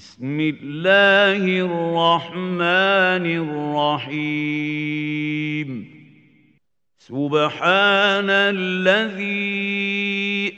بسم الله الرحمن الرحيم. سبحان الذي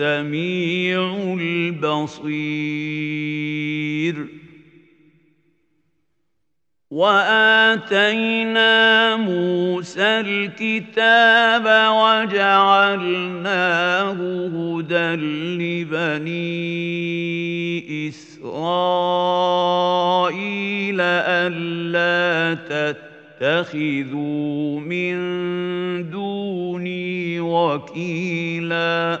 السميع البصير. وآتينا موسى الكتاب وجعلناه هدى لبني إسرائيل ألا تتقوا اتخذوا من دوني وكيلا.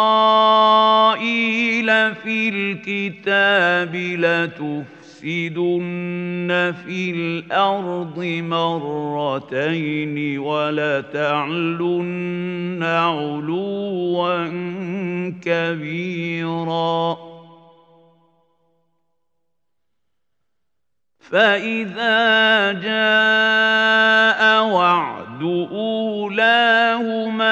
في الكتاب لتفسدن في الأرض مرتين ولتعلن علوا كبيرا. فإذا جاء وعد أولاهما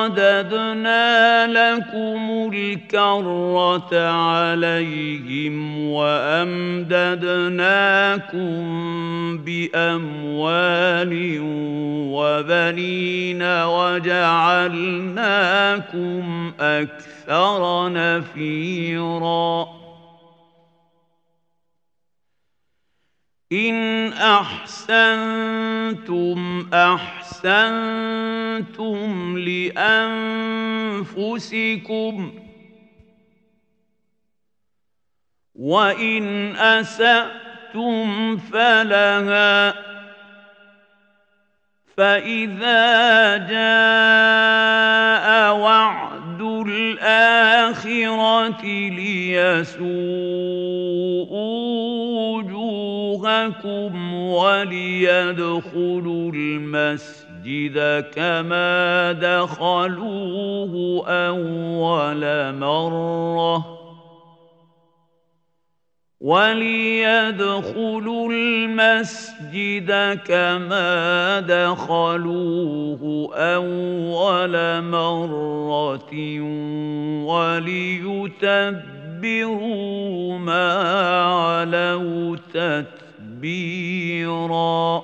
رددنا لكم الكرة عليهم وأمددناكم بأموال وبنين وجعلناكم أكثر نفيرا. إن أحسنتم أحسنتم لأنفسكم وإن أسأتم فلها فإذا جاء وعد الآخرة ليسوءوا وجوهكم وليدخلوا المسجد كما دخلوه أول مرة. وليدخلوا المسجد كما دخلوه أول مرة وليتبروا ما علوا خبيرا